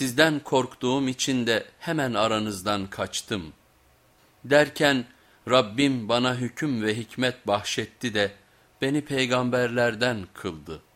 Sizden korktuğum için de hemen aranızdan kaçtım. Derken Rabbim bana hüküm ve hikmet bahşetti de beni peygamberlerden kıldı.''